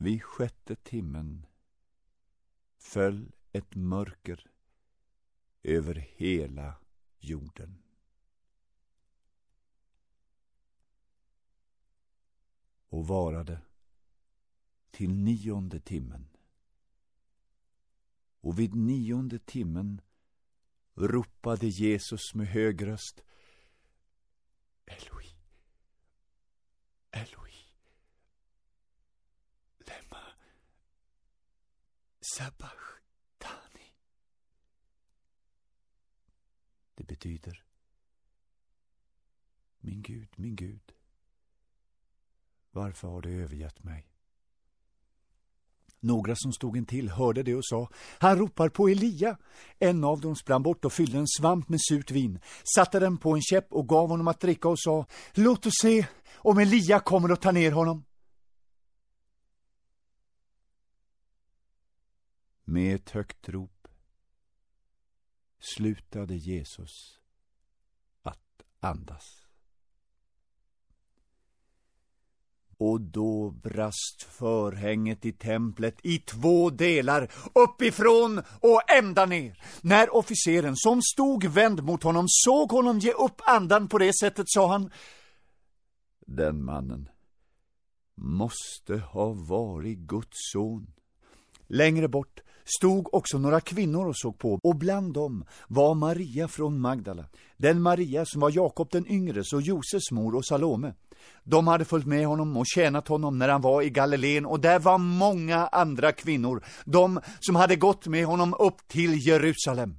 Vid sjätte timmen föll ett mörker över hela jorden. Och varade till nionde timmen. Och vid nionde timmen ropade Jesus med hög röst sabachthani. Det betyder Min Gud, min Gud, varför har du övergett mig? Några som stod intill hörde det och sa, han ropar på Elia. En av dem sprang bort och fyllde en svamp med surt vin, satte den på en käpp och gav honom att dricka och sa, låt oss se om Elia kommer och tar ner honom. Med ett högt rop slutade Jesus att andas. Och då brast förhänget i templet i två delar, uppifrån och ända ner. När officeren som stod vänd mot honom såg honom ge upp andan på det sättet sa han Den mannen måste ha varit Guds son. Längre bort stod också några kvinnor och såg på, och bland dem var Maria från Magdala, den Maria som var Jakob den yngres och Josefs mor och Salome. De hade följt med honom och tjänat honom när han var i Galileen och där var många andra kvinnor, de som hade gått med honom upp till Jerusalem.